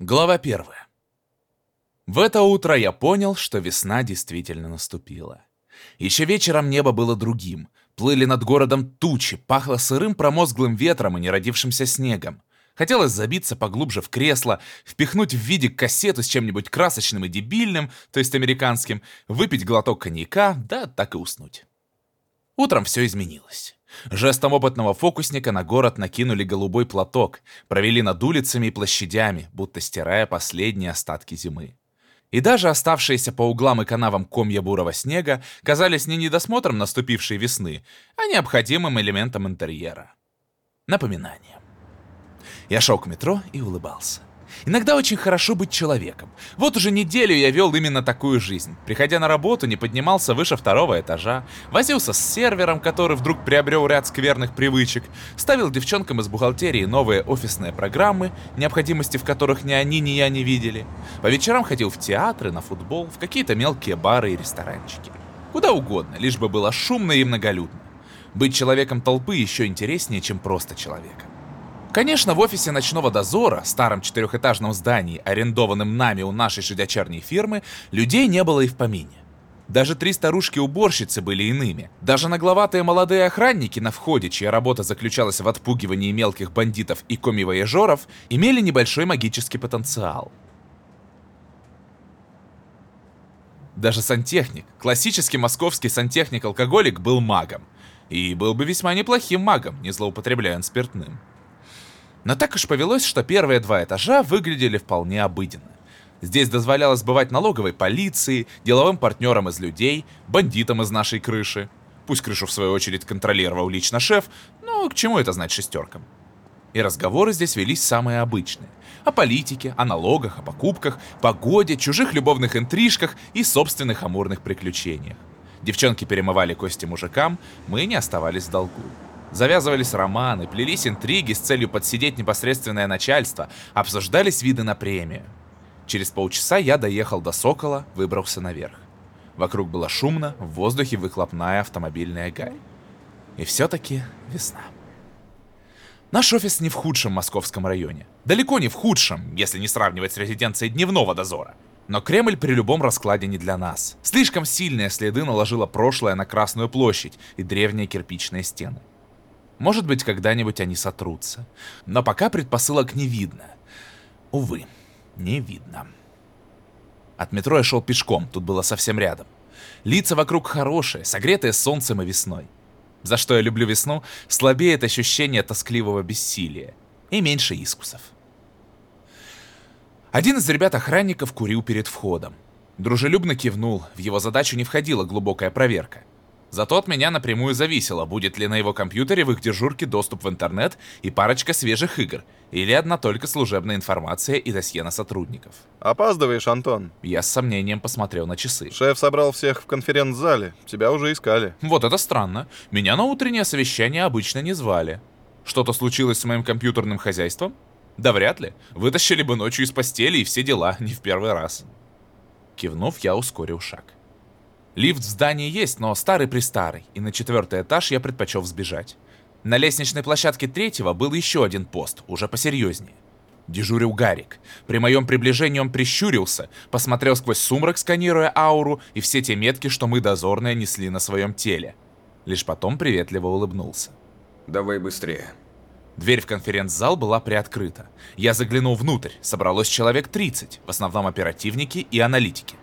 Глава первая. В это утро я понял, что весна действительно наступила. Еще вечером небо было другим. Плыли над городом тучи, пахло сырым промозглым ветром и неродившимся снегом. Хотелось забиться поглубже в кресло, впихнуть в виде кассету с чем-нибудь красочным и дебильным, то есть американским, выпить глоток коньяка, да так и уснуть. Утром все изменилось. Жестом опытного фокусника на город накинули голубой платок, провели над улицами и площадями, будто стирая последние остатки зимы. И даже оставшиеся по углам и канавам комья бурого снега казались не недосмотром наступившей весны, а необходимым элементом интерьера. Напоминание. Я шел к метро и улыбался. Иногда очень хорошо быть человеком. Вот уже неделю я вел именно такую жизнь. Приходя на работу, не поднимался выше второго этажа, возился с сервером, который вдруг приобрел ряд скверных привычек, ставил девчонкам из бухгалтерии новые офисные программы, необходимости в которых ни они, ни я не видели. По вечерам ходил в театры, на футбол, в какие-то мелкие бары и ресторанчики. Куда угодно, лишь бы было шумно и многолюдно. Быть человеком толпы еще интереснее, чем просто человеком. Конечно, в офисе ночного дозора, старом четырехэтажном здании, арендованном нами у нашей же фирмы, людей не было и в помине. Даже три старушки-уборщицы были иными. Даже нагловатые молодые охранники на входе, чья работа заключалась в отпугивании мелких бандитов и коми-вояжеров, имели небольшой магический потенциал. Даже сантехник, классический московский сантехник-алкоголик, был магом. И был бы весьма неплохим магом, не злоупотребляя спиртным. Но так уж повелось, что первые два этажа выглядели вполне обыденно. Здесь дозволялось бывать налоговой полиции, деловым партнерам из людей, бандитам из нашей крыши. Пусть крышу в свою очередь контролировал лично шеф, но к чему это знать шестеркам? И разговоры здесь велись самые обычные. О политике, о налогах, о покупках, погоде, чужих любовных интрижках и собственных амурных приключениях. Девчонки перемывали кости мужикам, мы не оставались в долгу. Завязывались романы, плелись интриги с целью подсидеть непосредственное начальство, обсуждались виды на премию. Через полчаса я доехал до Сокола, выбрался наверх. Вокруг было шумно, в воздухе выхлопная автомобильная гарь. И все-таки весна. Наш офис не в худшем московском районе. Далеко не в худшем, если не сравнивать с резиденцией дневного дозора. Но Кремль при любом раскладе не для нас. Слишком сильные следы наложило прошлое на Красную площадь и древние кирпичные стены. Может быть, когда-нибудь они сотрутся. Но пока предпосылок не видно. Увы, не видно. От метро я шел пешком, тут было совсем рядом. Лица вокруг хорошие, согретые солнцем и весной. За что я люблю весну, слабеет ощущение тоскливого бессилия и меньше искусов. Один из ребят-охранников курил перед входом. Дружелюбно кивнул, в его задачу не входила глубокая проверка. Зато от меня напрямую зависело, будет ли на его компьютере в их дежурке доступ в интернет и парочка свежих игр, или одна только служебная информация и досье на сотрудников. Опаздываешь, Антон. Я с сомнением посмотрел на часы. Шеф собрал всех в конференц-зале. Тебя уже искали. Вот это странно. Меня на утреннее совещание обычно не звали. Что-то случилось с моим компьютерным хозяйством? Да вряд ли. Вытащили бы ночью из постели и все дела, не в первый раз. Кивнув, я ускорил шаг. Лифт в здании есть, но старый-престарый, и на четвертый этаж я предпочел взбежать. На лестничной площадке третьего был еще один пост, уже посерьезнее. Дежурил Гарик. При моем приближении он прищурился, посмотрел сквозь сумрак, сканируя ауру, и все те метки, что мы дозорные несли на своем теле. Лишь потом приветливо улыбнулся. «Давай быстрее». Дверь в конференц-зал была приоткрыта. Я заглянул внутрь, собралось человек 30, в основном оперативники и аналитики.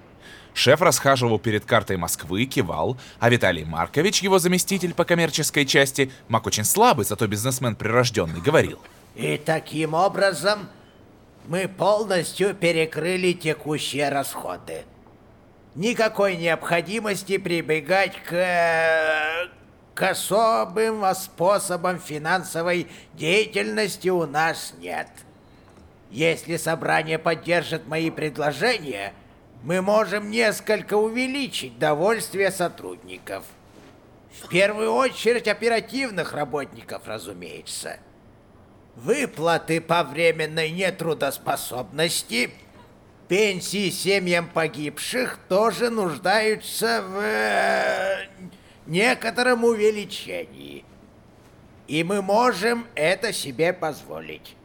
Шеф расхаживал перед картой Москвы, кивал, а Виталий Маркович, его заместитель по коммерческой части, маг очень слабый, зато бизнесмен прирожденный, говорил. И таким образом мы полностью перекрыли текущие расходы. Никакой необходимости прибегать к, к особым способам финансовой деятельности у нас нет. Если собрание поддержит мои предложения – мы можем несколько увеличить довольствие сотрудников. В первую очередь оперативных работников, разумеется. Выплаты по временной нетрудоспособности, пенсии семьям погибших тоже нуждаются в э, некотором увеличении. И мы можем это себе позволить.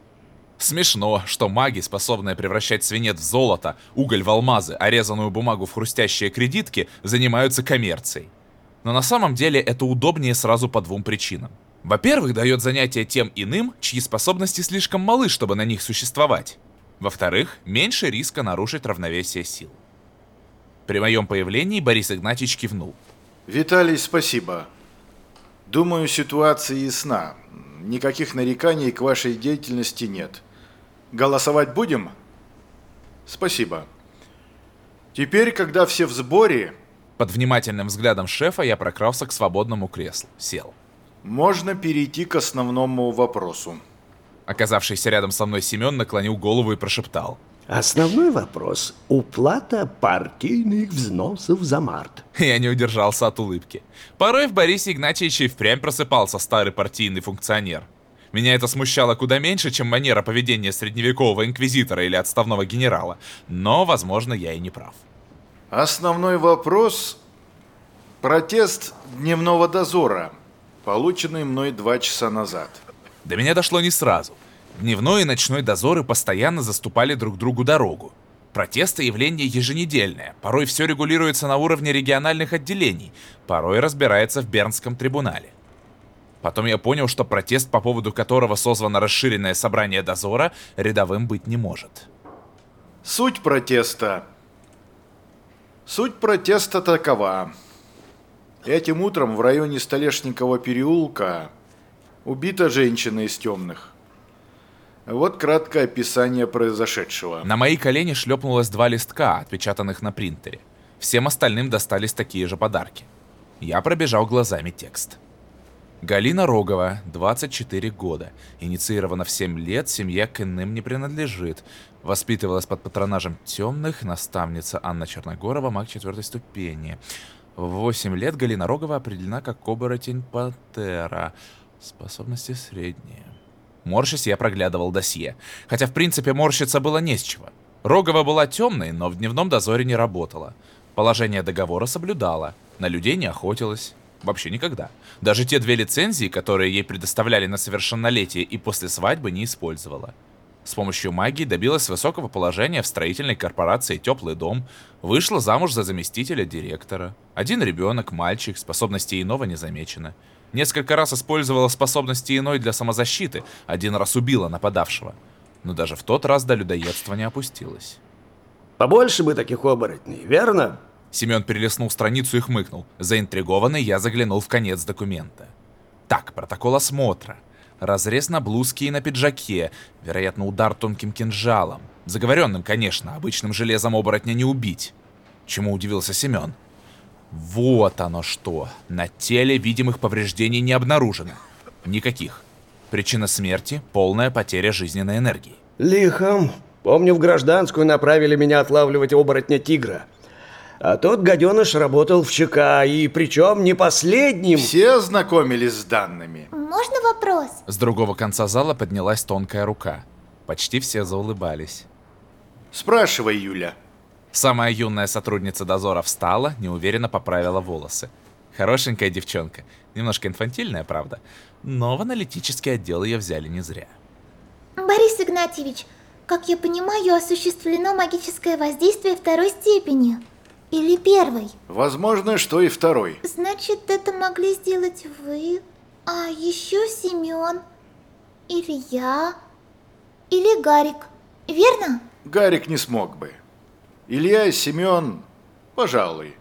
Смешно, что маги, способные превращать свинец в золото, уголь в алмазы, а резаную бумагу в хрустящие кредитки, занимаются коммерцией. Но на самом деле это удобнее сразу по двум причинам. Во-первых, дает занятие тем иным, чьи способности слишком малы, чтобы на них существовать. Во-вторых, меньше риска нарушить равновесие сил. При моем появлении Борис Игнатьевич кивнул. Виталий, спасибо. Думаю, ситуация ясна. Никаких нареканий к вашей деятельности нет. Голосовать будем? Спасибо. Теперь, когда все в сборе, Под внимательным взглядом шефа я прокрался к свободному креслу. Сел. можно перейти к основному вопросу. Оказавшийся рядом со мной Семен наклонил голову и прошептал. Основной вопрос – уплата партийных взносов за март. Я не удержался от улыбки. Порой в Борисе Игнатьевиче и впрямь просыпался старый партийный функционер. Меня это смущало куда меньше, чем манера поведения средневекового инквизитора или отставного генерала. Но, возможно, я и не прав. Основной вопрос – протест дневного дозора, полученный мной два часа назад. До меня дошло не сразу. Дневной и ночной дозоры постоянно заступали друг другу дорогу. Протесты – явление еженедельное, порой все регулируется на уровне региональных отделений, порой разбирается в Бернском трибунале. Потом я понял, что протест, по поводу которого созвано расширенное собрание дозора, рядовым быть не может. Суть протеста. Суть протеста такова. Этим утром в районе Столешникового переулка убита женщина из темных. Вот краткое описание произошедшего. На мои колени шлепнулось два листка, отпечатанных на принтере. Всем остальным достались такие же подарки. Я пробежал глазами текст. Галина Рогова, 24 года. Инициирована в 7 лет, семья к иным не принадлежит. Воспитывалась под патронажем темных, наставница Анна Черногорова, маг четвертой ступени. В 8 лет Галина Рогова определена как оборотень Пантера. Способности средние. Морщись я проглядывал досье. Хотя, в принципе, морщиться было не с чего. Рогова была темной, но в дневном дозоре не работала. Положение договора соблюдала. На людей не охотилась. Вообще никогда. Даже те две лицензии, которые ей предоставляли на совершеннолетие и после свадьбы, не использовала. С помощью магии добилась высокого положения в строительной корпорации «Теплый дом», вышла замуж за заместителя директора. Один ребенок, мальчик, способности иного не замечено. Несколько раз использовала способности иной для самозащиты, один раз убила нападавшего. Но даже в тот раз до людоедства не опустилась. Побольше бы таких оборотней, верно? Семен перелистнул страницу и хмыкнул. Заинтригованный я заглянул в конец документа. Так, протокол осмотра. Разрез на блузке и на пиджаке. Вероятно, удар тонким кинжалом. Заговоренным, конечно, обычным железом оборотня не убить. Чему удивился Семен. Вот оно что. На теле видимых повреждений не обнаружено. Никаких. Причина смерти – полная потеря жизненной энергии. Лихо. Помню, в гражданскую направили меня отлавливать оборотня тигра. А тот гаденыш работал в ЧК, и причем не последним. Все ознакомились с данными. Можно вопрос? С другого конца зала поднялась тонкая рука. Почти все заулыбались. Спрашивай, Юля. Самая юная сотрудница дозора встала, неуверенно поправила волосы. Хорошенькая девчонка. Немножко инфантильная, правда. Но в аналитический отдел ее взяли не зря. Борис Игнатьевич, как я понимаю, осуществлено магическое воздействие второй степени. Или первой. Возможно, что и второй. Значит, это могли сделать вы, а еще Семен, или я, или Гарик. Верно? Гарик не смог бы. Илья и Семен, пожалуй.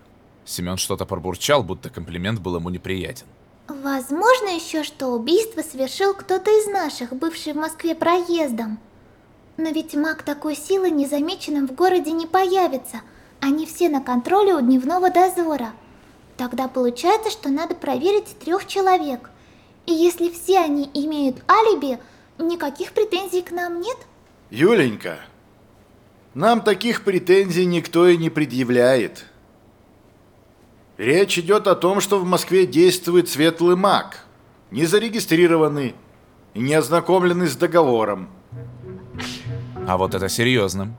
Семен что-то пробурчал, будто комплимент был ему неприятен. Возможно еще, что убийство совершил кто-то из наших, бывший в Москве проездом. Но ведь маг такой силы незамеченным в городе не появится. Они все на контроле у дневного дозора. Тогда получается, что надо проверить трех человек. И если все они имеют алиби, никаких претензий к нам нет? Юленька, нам таких претензий никто и не предъявляет. Речь идет о том, что в Москве действует светлый маг, не зарегистрированный и не ознакомленный с договором. А вот это серьезным.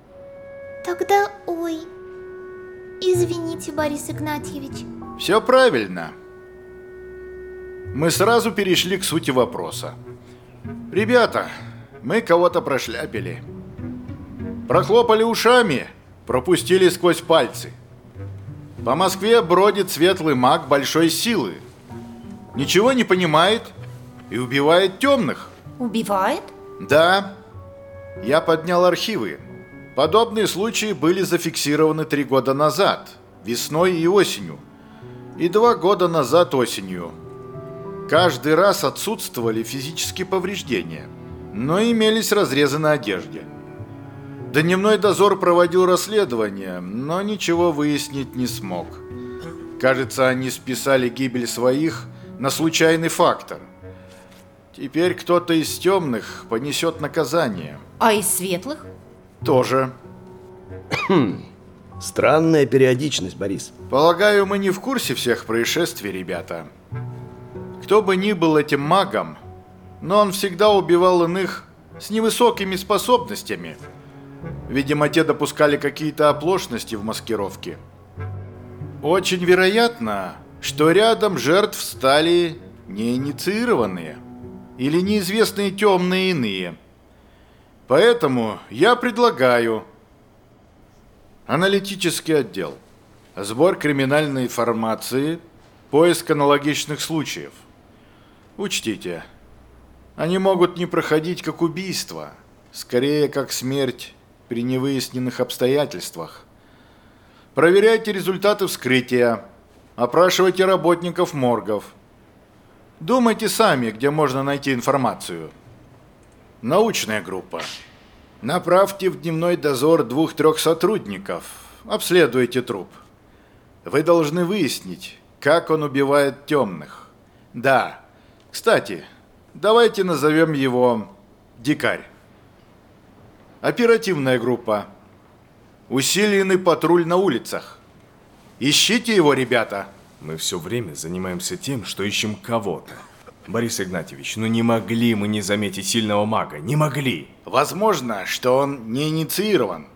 Тогда, ой, извините, Борис Игнатьевич. Все правильно. Мы сразу перешли к сути вопроса. Ребята, мы кого-то прошляпили. Прохлопали ушами, пропустили сквозь пальцы. По Москве бродит светлый маг большой силы. Ничего не понимает и убивает темных. Убивает? Да, я поднял архивы. Подобные случаи были зафиксированы три года назад, весной и осенью. И два года назад осенью. Каждый раз отсутствовали физические повреждения, но имелись разрезы на одежде. Дневной дозор проводил расследование, но ничего выяснить не смог. Кажется, они списали гибель своих на случайный фактор. Теперь кто-то из темных понесет наказание. А из светлых? Тоже. Странная периодичность, Борис. Полагаю, мы не в курсе всех происшествий, ребята. Кто бы ни был этим магом, но он всегда убивал иных с невысокими способностями. Видимо, те допускали какие-то оплошности в маскировке. Очень вероятно, что рядом жертв стали неинициированные или неизвестные темные иные. Поэтому я предлагаю аналитический отдел, сбор криминальной информации, поиск аналогичных случаев. Учтите, они могут не проходить как убийство, скорее как смерть при невыясненных обстоятельствах. Проверяйте результаты вскрытия, опрашивайте работников моргов. Думайте сами, где можно найти информацию. Научная группа. Направьте в дневной дозор двух-трех сотрудников. Обследуйте труп. Вы должны выяснить, как он убивает темных. Да, кстати, давайте назовем его Дикарь. Оперативная группа. Усиленный патруль на улицах. Ищите его, ребята. Мы все время занимаемся тем, что ищем кого-то. Борис Игнатьевич, ну не могли мы не заметить сильного мага, не могли. Возможно, что он не инициирован.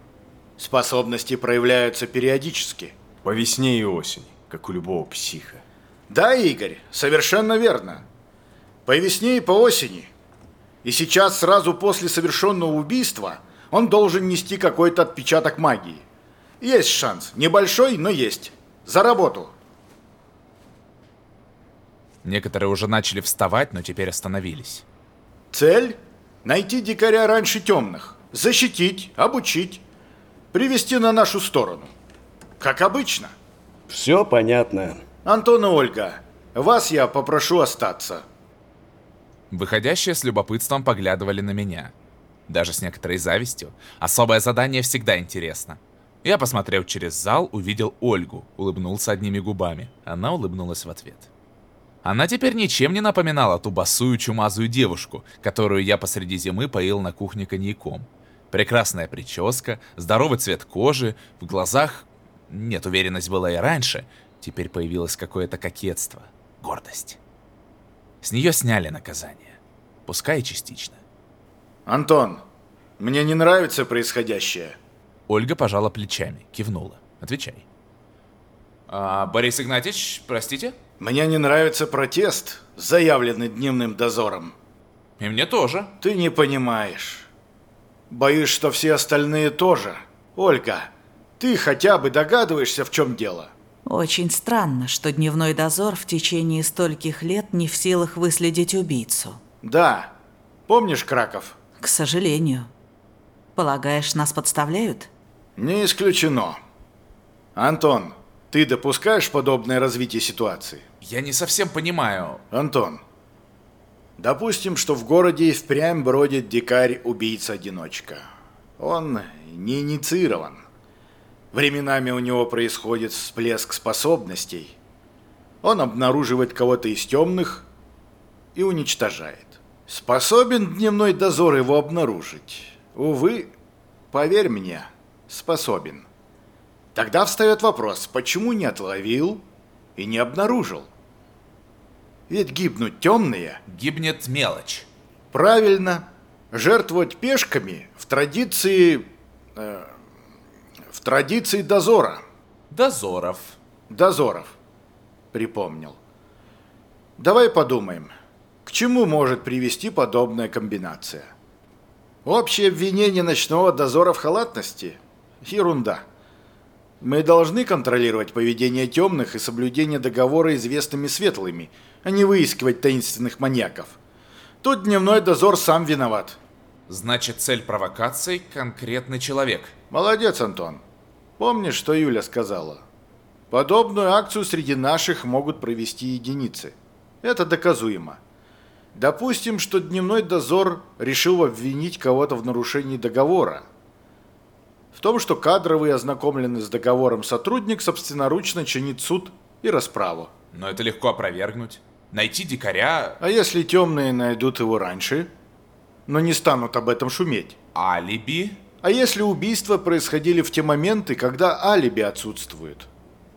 Способности проявляются периодически. По весне и осени, как у любого психа. Да, Игорь, совершенно верно. По весне и по осени. И сейчас, сразу после совершенного убийства, он должен нести какой-то отпечаток магии. Есть шанс. Небольшой, но есть. За работу. Некоторые уже начали вставать, но теперь остановились. Цель – найти дикаря раньше темных, защитить, обучить, привести на нашу сторону. Как обычно. Все понятно. Антон и Ольга, вас я попрошу остаться. Выходящие с любопытством поглядывали на меня. Даже с некоторой завистью. Особое задание всегда интересно. Я посмотрел через зал, увидел Ольгу, улыбнулся одними губами. Она улыбнулась в ответ. Она теперь ничем не напоминала ту босую чумазую девушку, которую я посреди зимы поил на кухне коньяком. Прекрасная прическа, здоровый цвет кожи, в глазах... Нет, уверенность была и раньше. Теперь появилось какое-то кокетство, гордость. С нее сняли наказание. Пускай частично. Антон, мне не нравится происходящее. Ольга пожала плечами, кивнула. Отвечай. А, Борис Игнатьевич, простите? Мне не нравится протест, заявленный дневным дозором. И мне тоже. Ты не понимаешь. Боюсь, что все остальные тоже. Ольга, ты хотя бы догадываешься, в чем дело? Очень странно, что дневной дозор в течение стольких лет не в силах выследить убийцу. Да. Помнишь Краков? К сожалению. Полагаешь, нас подставляют? Не исключено. Антон, ты допускаешь подобное развитие ситуации? Я не совсем понимаю. Антон, допустим, что в городе и впрямь бродит дикарь-убийца-одиночка. Он не инициирован. Временами у него происходит всплеск способностей. Он обнаруживает кого-то из темных и уничтожает. Способен дневной дозор его обнаружить? Увы, поверь мне, способен. Тогда встает вопрос, почему не отловил и не обнаружил? Ведь гибнут темные. Гибнет мелочь. Правильно. Жертвовать пешками в традиции... э, в традиции дозора. Дозоров. Дозоров. Припомнил. Давай подумаем, к чему может привести подобная комбинация? Общее обвинение ночного дозора в халатности? Ерунда. Мы должны контролировать поведение темных и соблюдение договора известными светлыми, а не выискивать таинственных маньяков. Тут дневной дозор сам виноват. Значит, цель провокации — конкретный человек. Молодец, Антон. Помнишь, что Юля сказала? Подобную акцию среди наших могут провести единицы. Это доказуемо. Допустим, что дневной дозор решил обвинить кого-то в нарушении договора. В том, что кадровый ознакомленный с договором сотрудник собственноручно чинит суд и расправу. Но это легко опровергнуть. Найти дикаря... А если темные найдут его раньше, но не станут об этом шуметь? Алиби? А если убийства происходили в те моменты, когда алиби отсутствует?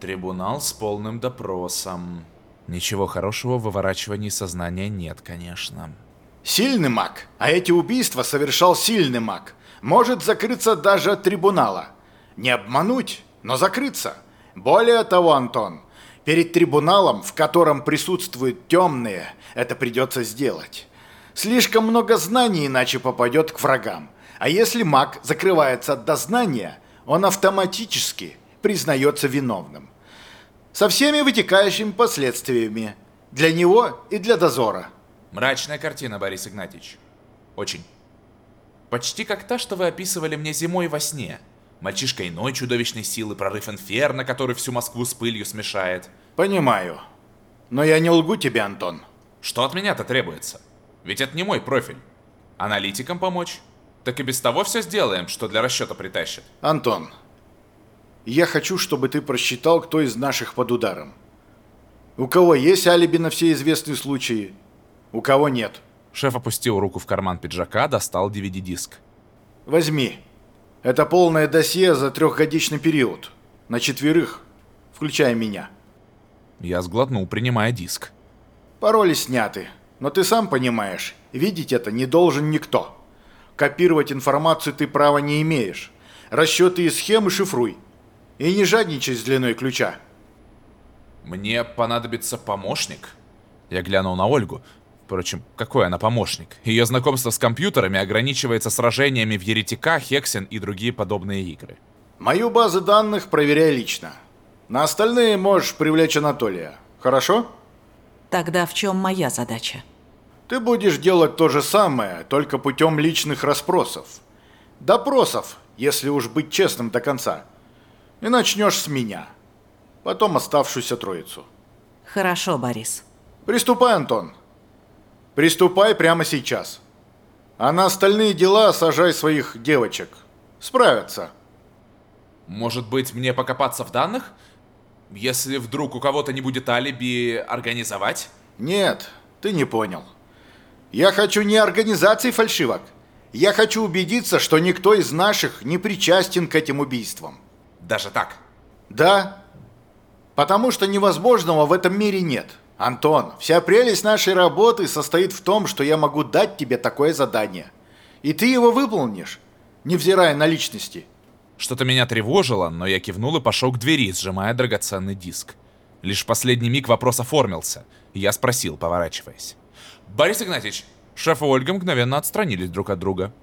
Трибунал с полным допросом. Ничего хорошего в выворачивании сознания нет, конечно. Сильный маг, а эти убийства совершал сильный маг. Может закрыться даже от трибунала. Не обмануть, но закрыться. Более того, Антон, перед трибуналом, в котором присутствуют темные, это придется сделать. Слишком много знаний иначе попадет к врагам. А если маг закрывается от дознания, он автоматически признается виновным. Со всеми вытекающими последствиями. Для него и для дозора. Мрачная картина, Борис Игнатьевич. Очень. Почти как та, что вы описывали мне зимой во сне. Мальчишка иной чудовищной силы, прорыв инферно, который всю Москву с пылью смешает. Понимаю. Но я не лгу тебе, Антон. Что от меня-то требуется? Ведь это не мой профиль. Аналитикам помочь? Так и без того все сделаем, что для расчета притащит. Антон, я хочу, чтобы ты просчитал, кто из наших под ударом. У кого есть алиби на все известные случаи, у кого нет. Шеф опустил руку в карман пиджака, достал DVD-диск. Возьми. Это полное досье за трехгодичный период. На четверых, включая меня. Я сглотнул, принимая диск. Пароли сняты, но ты сам понимаешь, видеть это не должен никто. Копировать информацию ты права не имеешь. Расчеты и схемы шифруй. И не жадничай с длиной ключа. Мне понадобится помощник? Я глянул на Ольгу. Впрочем, какой она помощник? Ее знакомство с компьютерами ограничивается сражениями в Еретика, Хексен и другие подобные игры. Мою базу данных проверяй лично. На остальные можешь привлечь Анатолия. Хорошо? Тогда в чем моя задача? Ты будешь делать то же самое, только путем личных расспросов. Допросов, если уж быть честным до конца. И начнешь с меня. Потом оставшуюся троицу. Хорошо, Борис. Приступай, Антон. Приступай прямо сейчас. А на остальные дела сажай своих девочек. Справятся. Может быть, мне покопаться в данных? Если вдруг у кого-то не будет алиби, организовать? Нет, ты не понял. Я хочу не организации фальшивок. Я хочу убедиться, что никто из наших не причастен к этим убийствам. Даже так? Да. Потому что невозможного в этом мире нет. Антон, вся прелесть нашей работы состоит в том, что я могу дать тебе такое задание. И ты его выполнишь, невзирая на личности. Что-то меня тревожило, но я кивнул и пошел к двери, сжимая драгоценный диск. Лишь в последний миг вопрос оформился, я спросил, поворачиваясь. «Борис Игнатьевич!» Шеф и Ольга мгновенно отстранились друг от друга.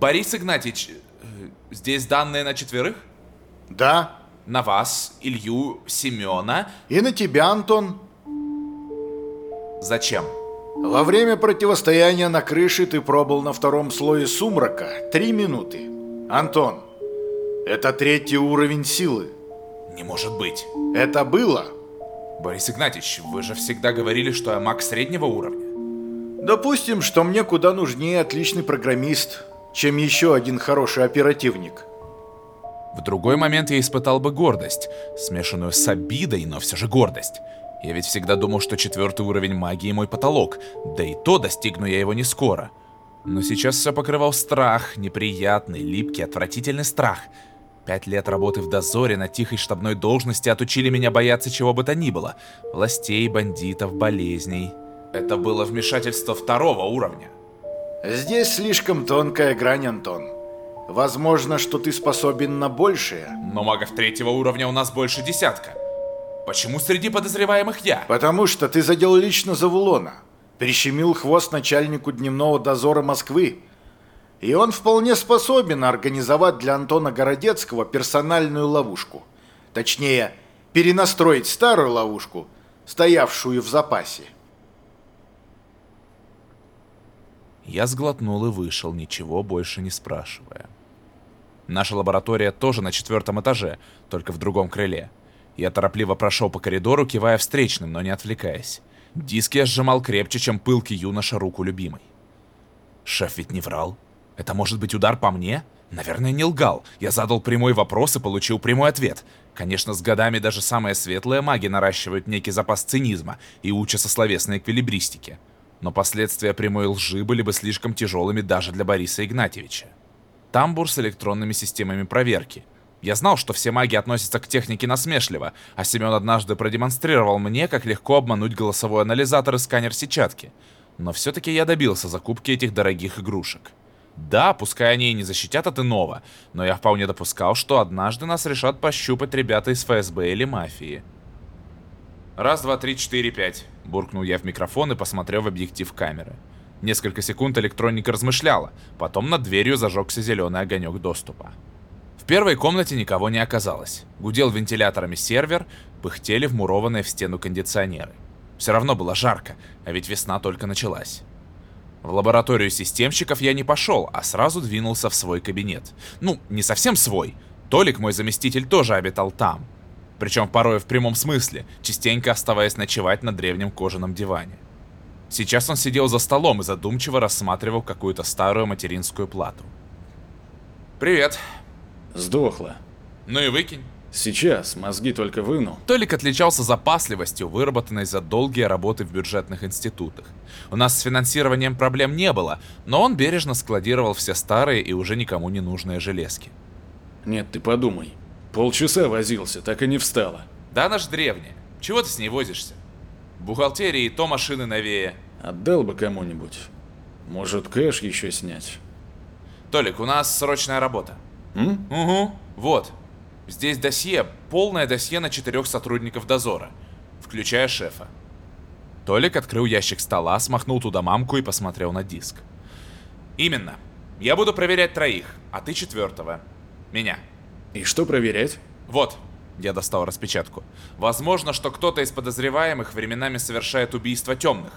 «Борис Игнатьевич, здесь данные на четверых?» Да. На вас, Илью, Семена. И на тебя, Антон. Зачем? Во время противостояния на крыше ты пробыл на втором слое сумрака три минуты. Антон, это третий уровень силы. Не может быть. Это было. Борис Игнатьевич, вы же всегда говорили, что я маг среднего уровня. Допустим, что мне куда нужнее отличный программист, чем еще один хороший оперативник. В другой момент я испытал бы гордость, смешанную с обидой, но все же гордость. Я ведь всегда думал, что четвертый уровень магии мой потолок, да и то достигну я его не скоро. Но сейчас все покрывал страх, неприятный, липкий, отвратительный страх. Пять лет работы в дозоре на тихой штабной должности отучили меня бояться чего бы то ни было. Властей, бандитов, болезней. Это было вмешательство второго уровня. Здесь слишком тонкая грань, Антон. Возможно, что ты способен на большее. Но магов третьего уровня у нас больше десятка. Почему среди подозреваемых я? Потому что ты задел лично Завулона. Прищемил хвост начальнику дневного дозора Москвы. И он вполне способен организовать для Антона Городецкого персональную ловушку. Точнее, перенастроить старую ловушку, стоявшую в запасе. Я сглотнул и вышел, ничего больше не спрашивая. Наша лаборатория тоже на четвертом этаже, только в другом крыле. Я торопливо прошел по коридору, кивая встречным, но не отвлекаясь. Диск я сжимал крепче, чем пылкий юноша руку любимой. Шеф ведь не врал. Это может быть удар по мне? Наверное, не лгал. Я задал прямой вопрос и получил прямой ответ. Конечно, с годами даже самые светлые маги наращивают некий запас цинизма и учатся словесной эквилибристике. Но последствия прямой лжи были бы слишком тяжелыми даже для Бориса Игнатьевича. Тамбур с электронными системами проверки. Я знал, что все маги относятся к технике насмешливо, а Семен однажды продемонстрировал мне, как легко обмануть голосовой анализатор и сканер сетчатки. Но все-таки я добился закупки этих дорогих игрушек. Да, пускай они и не защитят от иного, но я вполне допускал, что однажды нас решат пощупать ребята из ФСБ или мафии. «Раз, два, три, четыре, пять», — буркнул я в микрофон и посмотрел в объектив камеры. Несколько секунд электроника размышляла, потом над дверью зажегся зеленый огонек доступа. В первой комнате никого не оказалось. Гудел вентиляторами сервер, пыхтели вмурованные в стену кондиционеры. Все равно было жарко, а ведь весна только началась. В лабораторию системщиков я не пошел, а сразу двинулся в свой кабинет. Ну, не совсем свой. Толик, мой заместитель, тоже обитал там. Причем порой в прямом смысле, частенько оставаясь ночевать на древнем кожаном диване. Сейчас он сидел за столом и задумчиво рассматривал какую-то старую материнскую плату. «Привет». Сдохла. «Ну и выкинь». Сейчас, мозги только выну. Толик отличался запасливостью, выработанной за долгие работы в бюджетных институтах. У нас с финансированием проблем не было, но он бережно складировал все старые и уже никому не нужные железки. Нет, ты подумай. Полчаса возился, так и не встала. Да она ж древняя. Чего ты с ней возишься? Бухгалтерии то машины новее. Отдал бы кому-нибудь. Может, кэш еще снять? Толик, у нас срочная работа. М? Угу, вот. Здесь досье, полное досье на четырех сотрудников дозора, включая шефа. Толик открыл ящик стола, смахнул туда мамку и посмотрел на диск. Именно. Я буду проверять троих, а ты четвертого. Меня. И что проверять? Вот. Я достал распечатку. Возможно, что кто-то из подозреваемых временами совершает убийства темных.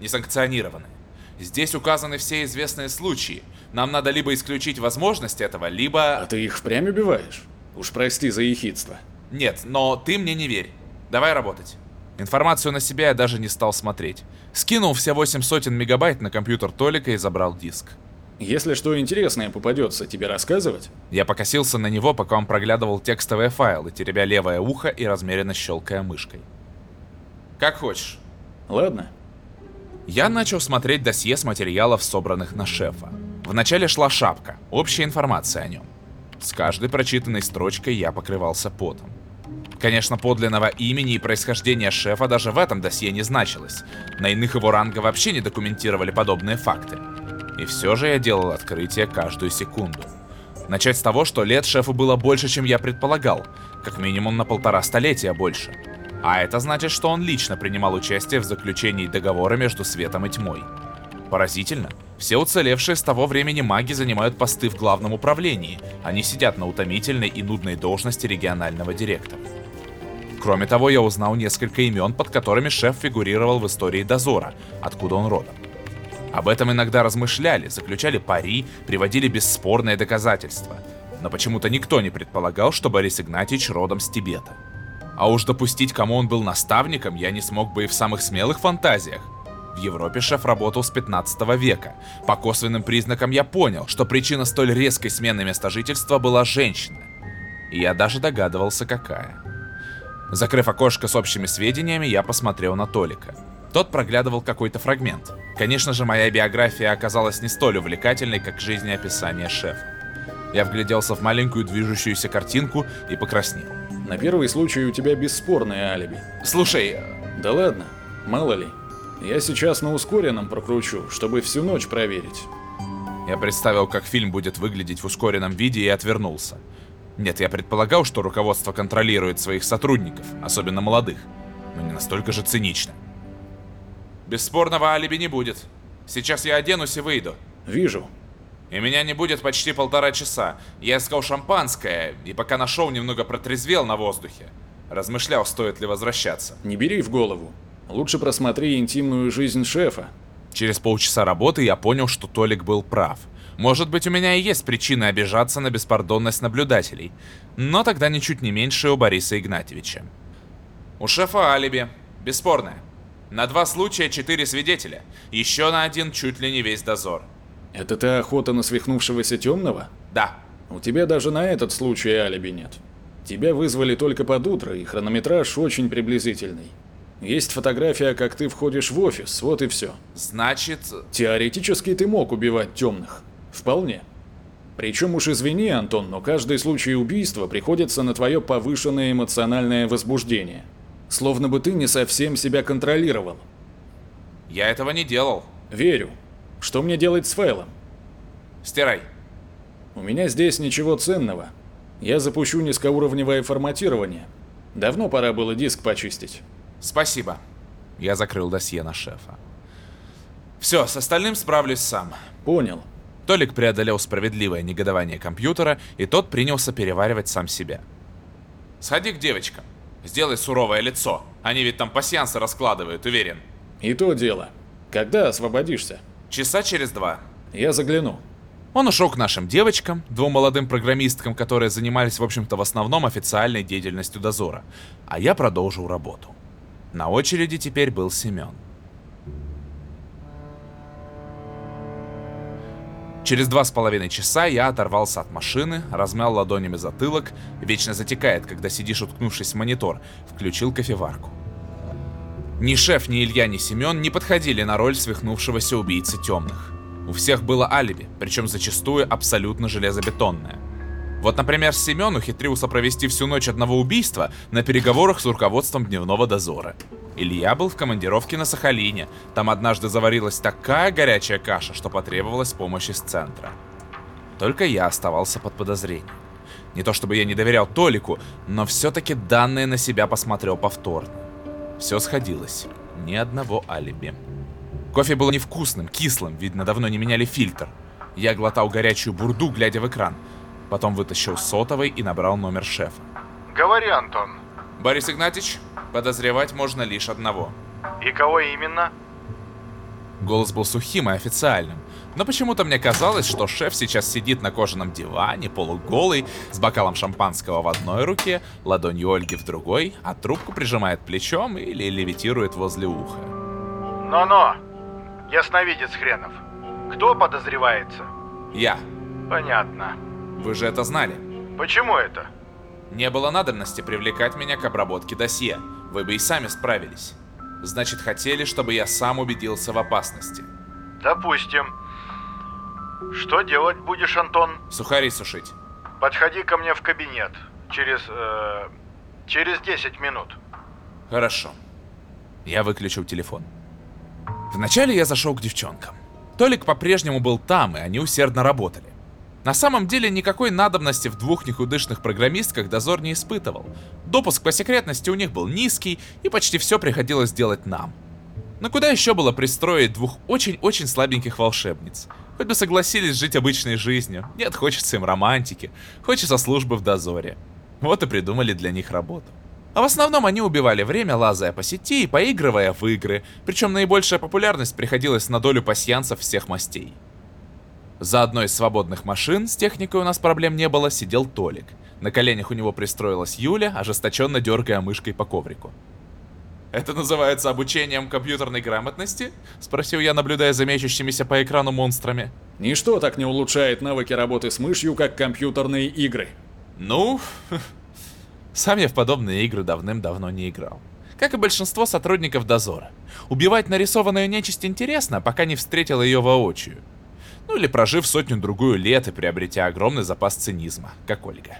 Несанкционированные. Здесь указаны все известные случаи. Нам надо либо исключить возможность этого, либо... А ты их впрямь убиваешь? Уж прости за ехидство. Нет, но ты мне не верь. Давай работать. Информацию на себя я даже не стал смотреть. Скинул все восемь сотен мегабайт на компьютер Толика и забрал диск. Если что интересное попадется, тебе рассказывать? Я покосился на него, пока он проглядывал текстовые файлы, теребя левое ухо и размеренно щелкая мышкой. Как хочешь. Ладно. Я начал смотреть досье с материалов, собранных на шефа. Вначале шла шапка, общая информация о нем. С каждой прочитанной строчкой я покрывался потом. Конечно, подлинного имени и происхождения шефа даже в этом досье не значилось. На иных его ранга вообще не документировали подобные факты. И все же я делал открытие каждую секунду. Начать с того, что лет шефу было больше, чем я предполагал. Как минимум на полтора столетия больше. А это значит, что он лично принимал участие в заключении договора между светом и тьмой. Поразительно. Все уцелевшие с того времени маги занимают посты в главном управлении. Они сидят на утомительной и нудной должности регионального директора. Кроме того, я узнал несколько имен, под которыми шеф фигурировал в истории дозора, откуда он родом. Об этом иногда размышляли, заключали пари, приводили бесспорные доказательства. Но почему-то никто не предполагал, что Борис Игнатьевич родом с Тибета. А уж допустить, кому он был наставником, я не смог бы и в самых смелых фантазиях. В Европе шеф работал с 15 века. По косвенным признакам я понял, что причина столь резкой смены места жительства была женщина. И я даже догадывался, какая. Закрыв окошко с общими сведениями, я посмотрел на Толика. Тот проглядывал какой-то фрагмент. Конечно же, моя биография оказалась не столь увлекательной, как жизнеописание шефа. Я вгляделся в маленькую движущуюся картинку и покраснел. На первый случай у тебя бесспорное алиби. Слушай, Да ладно, мало ли. Я сейчас на ускоренном прокручу, чтобы всю ночь проверить. Я представил, как фильм будет выглядеть в ускоренном виде и отвернулся. Нет, я предполагал, что руководство контролирует своих сотрудников, особенно молодых, но не настолько же цинично. Бесспорного алиби не будет. Сейчас я оденусь и выйду. Вижу. И меня не будет почти полтора часа. Я искал шампанское, и пока нашел, немного протрезвел на воздухе. Размышлял, стоит ли возвращаться. Не бери в голову. Лучше просмотри интимную жизнь шефа. Через полчаса работы я понял, что Толик был прав. Может быть, у меня и есть причины обижаться на беспардонность наблюдателей, но тогда ничуть не меньше у Бориса Игнатьевича. У шефа алиби. Бесспорное. На два случая четыре свидетеля. Еще на один чуть ли не весь дозор. Это та охота на свихнувшегося темного? Да. У тебя даже на этот случай алиби нет. Тебя вызвали только под утро, и хронометраж очень приблизительный. Есть фотография, как ты входишь в офис, вот и все. Значит... Теоретически ты мог убивать темных. Вполне. Причем уж извини, Антон, но каждый случай убийства приходится на твое повышенное эмоциональное возбуждение. Словно бы ты не совсем себя контролировал. Я этого не делал. Верю. Что мне делать с файлом? Стирай. У меня здесь ничего ценного. Я запущу низкоуровневое форматирование. Давно пора было диск почистить. Спасибо. Я закрыл досье на шефа. Все, с остальным справлюсь сам. Понял. Толик преодолел справедливое негодование компьютера, и тот принялся переваривать сам себя. Сходи к девочкам. Сделай суровое лицо. Они ведь там пасьянсы раскладывают, уверен. И то дело. Когда освободишься? Часа через два. Я загляну. Он ушел к нашим девочкам, двум молодым программисткам, которые занимались, в общем-то, в основном официальной деятельностью дозора. А я продолжил работу. На очереди теперь был Семен. Через два с половиной часа я оторвался от машины, размял ладонями затылок, вечно затекает, когда сидишь уткнувшись в монитор, включил кофеварку. Ни шеф, ни Илья, ни Семен не подходили на роль свихнувшегося убийцы темных. У всех было алиби, причем зачастую абсолютно железобетонное. Вот, например, Семен ухитрился провести всю ночь одного убийства на переговорах с руководством дневного дозора. Илья был в командировке на Сахалине. Там однажды заварилась такая горячая каша, что потребовалась помощь из центра. Только я оставался под подозрением. Не то чтобы я не доверял Толику, но все-таки данные на себя посмотрел повторно. Все сходилось. Ни одного алиби. Кофе был невкусным, кислым, видно, давно не меняли фильтр. Я глотал горячую бурду, глядя в экран. Потом вытащил сотовый и набрал номер шефа. Говори, Антон. Борис Игнатьевич, подозревать можно лишь одного. И кого именно? Голос был сухим и официальным, но почему-то мне казалось, что шеф сейчас сидит на кожаном диване, полуголый, с бокалом шампанского в одной руке, ладонью Ольги в другой, а трубку прижимает плечом или левитирует возле уха. Но-но, ясновидец хренов. Кто подозревается? Я. Понятно. Вы же это знали. Почему это? Не было надобности привлекать меня к обработке досье. Вы бы и сами справились. Значит, хотели, чтобы я сам убедился в опасности. Допустим. Что делать будешь, Антон? Сухари сушить. Подходи ко мне в кабинет. Через... Э, через 10 минут. Хорошо. Я выключил телефон. Вначале я зашел к девчонкам. Толик по-прежнему был там, и они усердно работали. На самом деле никакой надобности в двух никудышных программистках дозор не испытывал. Допуск по секретности у них был низкий, и почти все приходилось делать нам. Но куда еще было пристроить двух очень-очень слабеньких волшебниц? Хоть бы согласились жить обычной жизнью. Нет, хочется им романтики, хочется службы в дозоре. Вот и придумали для них работу. А в основном они убивали время, лазая по сети и поигрывая в игры, причем наибольшая популярность приходилась на долю пасьянцев всех мастей. За одной из свободных машин, с техникой у нас проблем не было, сидел Толик. На коленях у него пристроилась Юля, ожесточенно дергая мышкой по коврику. «Это называется обучением компьютерной грамотности?» — спросил я, наблюдая за мечущимися по экрану монстрами. Ничто так не улучшает навыки работы с мышью, как компьютерные игры. Ну, сам я в подобные игры давным-давно не играл. Как и большинство сотрудников дозора. Убивать нарисованную нечисть интересно, пока не встретил ее воочию. Ну или прожив сотню-другую лет и приобретя огромный запас цинизма, как Ольга.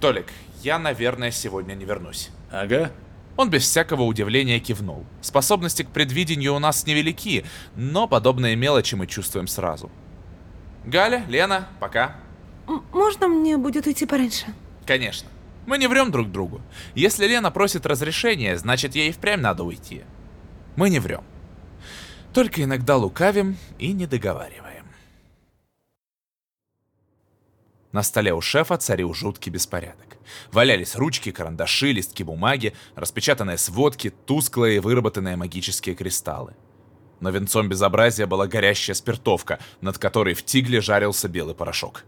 Толик, я, наверное, сегодня не вернусь. Ага. Он без всякого удивления кивнул. Способности к предвидению у нас невелики, но подобные мелочи мы чувствуем сразу. Галя, Лена, пока. М можно мне будет уйти пораньше? Конечно. Мы не врем друг другу. Если Лена просит разрешения, значит ей впрямь надо уйти. Мы не врем. Только иногда лукавим и не договариваем. На столе у шефа царил жуткий беспорядок. Валялись ручки, карандаши, листки бумаги, распечатанные сводки, тусклые выработанные магические кристаллы. Но венцом безобразия была горящая спиртовка, над которой в тигле жарился белый порошок.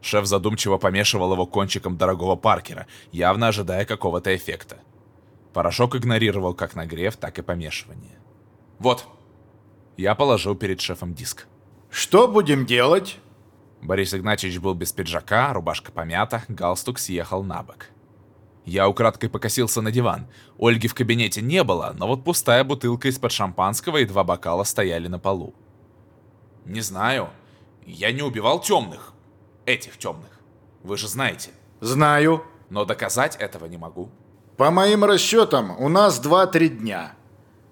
Шеф задумчиво помешивал его кончиком дорогого Паркера, явно ожидая какого-то эффекта. Порошок игнорировал как нагрев, так и помешивание. Вот. Я положил перед шефом диск. Что будем делать? Борис Игнатьевич был без пиджака, рубашка помята, галстук съехал на бок. Я украдкой покосился на диван. Ольги в кабинете не было, но вот пустая бутылка из-под шампанского и два бокала стояли на полу. Не знаю. Я не убивал темных. Этих темных. Вы же знаете. Знаю. Но доказать этого не могу. По моим расчетам, у нас 2-3 дня.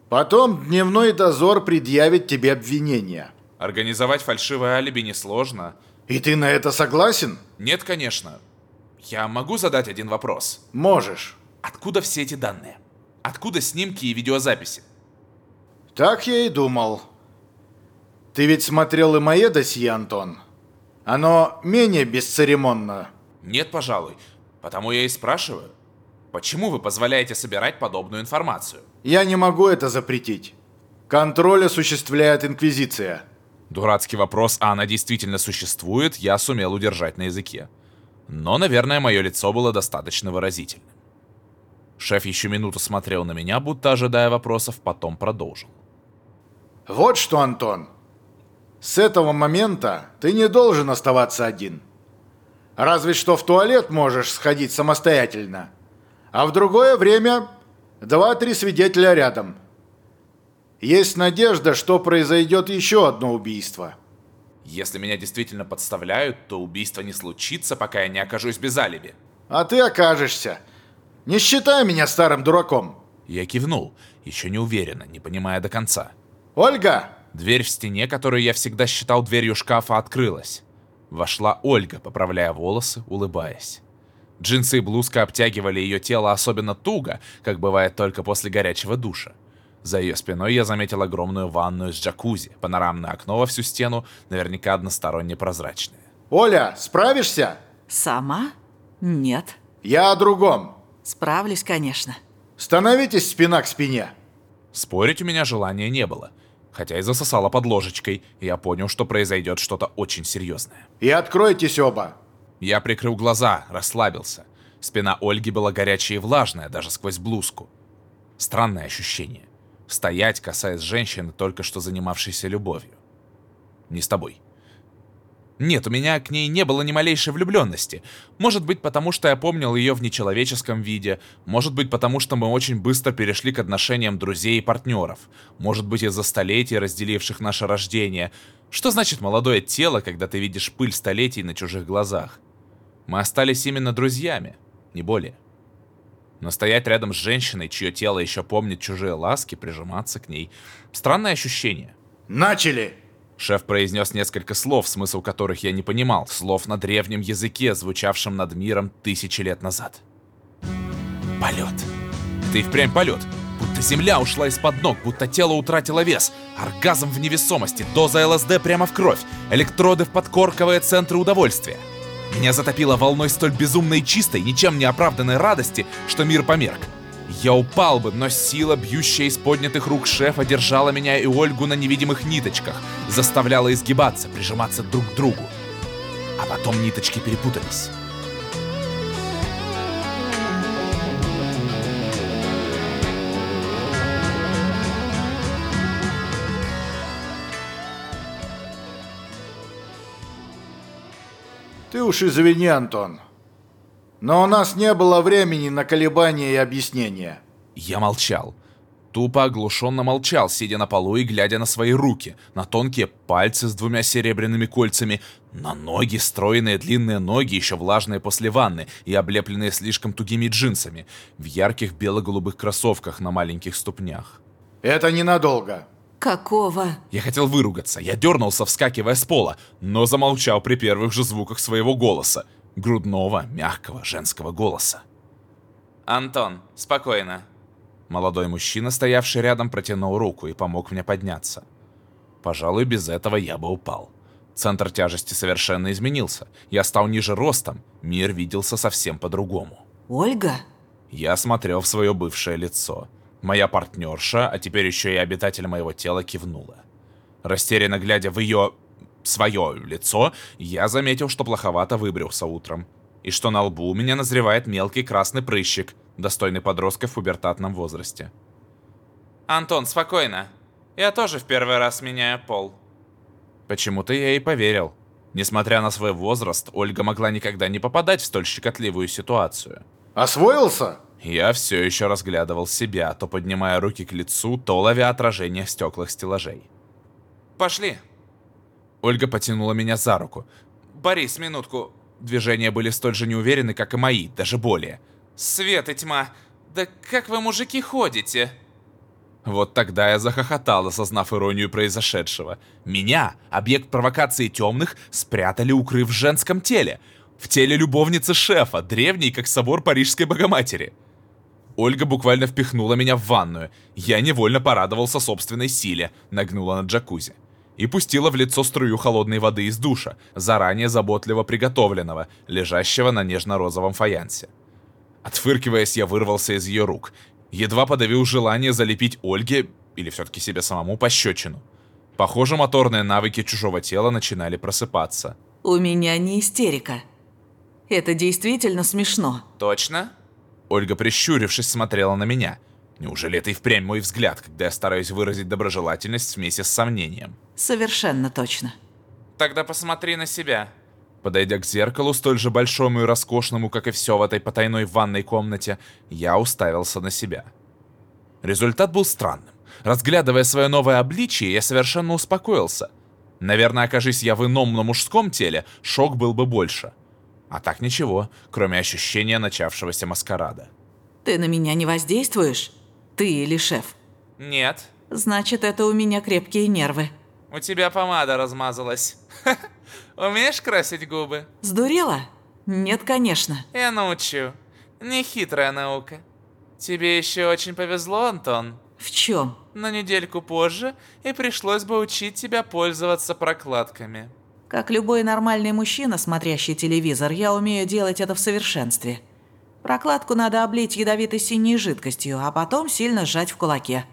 Потом дневной дозор предъявит тебе обвинение. Организовать фальшивое алиби несложно. И ты на это согласен? Нет, конечно. Я могу задать один вопрос? Можешь. Откуда все эти данные? Откуда снимки и видеозаписи? Так я и думал. Ты ведь смотрел и мое досье, Антон? Оно менее бесцеремонно. Нет, пожалуй. Потому я и спрашиваю. Почему вы позволяете собирать подобную информацию? Я не могу это запретить. Контроль осуществляет Инквизиция. Дурацкий вопрос, а она действительно существует, я сумел удержать на языке. Но, наверное, мое лицо было достаточно выразительным. Шеф еще минуту смотрел на меня, будто ожидая вопросов, потом продолжил. Вот что, Антон. С этого момента ты не должен оставаться один. Разве что в туалет можешь сходить самостоятельно. А в другое время два-три свидетеля рядом. Есть надежда, что произойдет еще одно убийство. Если меня действительно подставляют, то убийство не случится, пока я не окажусь без алиби. А ты окажешься. Не считай меня старым дураком. Я кивнул, еще не уверенно, не понимая до конца. Ольга! Дверь в стене, которую я всегда считал дверью шкафа, открылась. Вошла Ольга, поправляя волосы, улыбаясь. Джинсы и блузка обтягивали ее тело особенно туго, как бывает только после горячего душа. За ее спиной я заметил огромную ванную с джакузи, панорамное окно во всю стену, наверняка односторонне прозрачное. Оля, справишься? Сама? Нет. Я о другом. Справлюсь, конечно. Становитесь спина к спине. Спорить у меня желания не было, хотя и засосала под ложечкой, и я понял, что произойдет что-то очень серьезное. И откройтесь оба. Я прикрыл глаза, расслабился. Спина Ольги была горячая и влажная, даже сквозь блузку. Странное ощущение. Стоять, касаясь женщины, только что занимавшейся любовью. Не с тобой. Нет, у меня к ней не было ни малейшей влюбленности. Может быть, потому что я помнил ее в нечеловеческом виде. Может быть, потому что мы очень быстро перешли к отношениям друзей и партнеров. Может быть, из-за столетий, разделивших наше рождение. Что значит молодое тело, когда ты видишь пыль столетий на чужих глазах? Мы остались именно друзьями, не более. Но стоять рядом с женщиной, чье тело еще помнит чужие ласки, прижиматься к ней — странное ощущение. Начали! Шеф произнес несколько слов, смысл которых я не понимал, слов на древнем языке, звучавшем над миром тысячи лет назад. Полет. Это и впрямь полет. Будто земля ушла из-под ног, будто тело утратило вес. Оргазм в невесомости, доза ЛСД прямо в кровь, электроды в подкорковые центры удовольствия. Меня затопило волной столь безумной чистой, ничем не оправданной радости, что мир померк. Я упал бы, но сила, бьющая из поднятых рук шефа, держала меня и Ольгу на невидимых ниточках, заставляла изгибаться, прижиматься друг к другу. А потом ниточки перепутались. Ты уж извини, Антон. Но у нас не было времени на колебания и объяснения. Я молчал. Тупо оглушенно молчал, сидя на полу и глядя на свои руки, на тонкие пальцы с двумя серебряными кольцами, на ноги, стройные длинные ноги, еще влажные после ванны и облепленные слишком тугими джинсами, в ярких бело-голубых кроссовках на маленьких ступнях. Это ненадолго. Какого? Я хотел выругаться, я дернулся, вскакивая с пола, но замолчал при первых же звуках своего голоса, грудного, мягкого, женского голоса. «Антон, спокойно». Молодой мужчина, стоявший рядом, протянул руку и помог мне подняться. Пожалуй, без этого я бы упал. Центр тяжести совершенно изменился. Я стал ниже ростом, мир виделся совсем по-другому. Ольга? Я смотрел в свое бывшее лицо. Моя партнерша, а теперь еще и обитатель моего тела, кивнула. Растерянно глядя в ее... свое лицо, я заметил, что плоховато выбрился утром. И что на лбу у меня назревает мелкий красный прыщик, достойный подростка в пубертатном возрасте. Антон, спокойно. Я тоже в первый раз меняю пол. Почему-то я ей поверил. Несмотря на свой возраст, Ольга могла никогда не попадать в столь щекотливую ситуацию. Освоился? Я все еще разглядывал себя, то поднимая руки к лицу, то ловя отражение в стеклах стеллажей. Пошли. Ольга потянула меня за руку. Борис, минутку. Движения были столь же неуверенны, как и мои, даже более. Свет и тьма. Да как вы, мужики, ходите? Вот тогда я захохотал, осознав иронию произошедшего. Меня, объект провокации темных, спрятали, укрыв в женском теле. В теле любовницы шефа, древней, как собор Парижской Богоматери. Ольга буквально впихнула меня в ванную. Я невольно порадовался собственной силе, нагнула на джакузи. И пустила в лицо струю холодной воды из душа, заранее заботливо приготовленного, лежащего на нежно-розовом фаянсе. Отфыркиваясь, я вырвался из ее рук Едва подавил желание залепить Ольге, или все-таки себе самому, пощечину. Похоже, моторные навыки чужого тела начинали просыпаться. У меня не истерика. Это действительно смешно. Точно? Ольга, прищурившись, смотрела на меня. Неужели это и впрямь мой взгляд, когда я стараюсь выразить доброжелательность вместе с сомнением? Совершенно точно. Тогда посмотри на себя. Подойдя к зеркалу, столь же большому и роскошному, как и все в этой потайной ванной комнате, я уставился на себя. Результат был странным. Разглядывая свое новое обличие, я совершенно успокоился. Наверное, окажись я в ином, но мужском теле, шок был бы больше. А так ничего, кроме ощущения начавшегося маскарада. Ты на меня не воздействуешь? Ты или шеф? Нет. Значит, это у меня крепкие нервы. У тебя помада размазалась. Умеешь красить губы? Сдурела? Нет, конечно. Я научу. Нехитрая наука. Тебе еще очень повезло, Антон. В чем? На недельку позже, и пришлось бы учить тебя пользоваться прокладками. Как любой нормальный мужчина, смотрящий телевизор, я умею делать это в совершенстве. Прокладку надо облить ядовитой синей жидкостью, а потом сильно сжать в кулаке.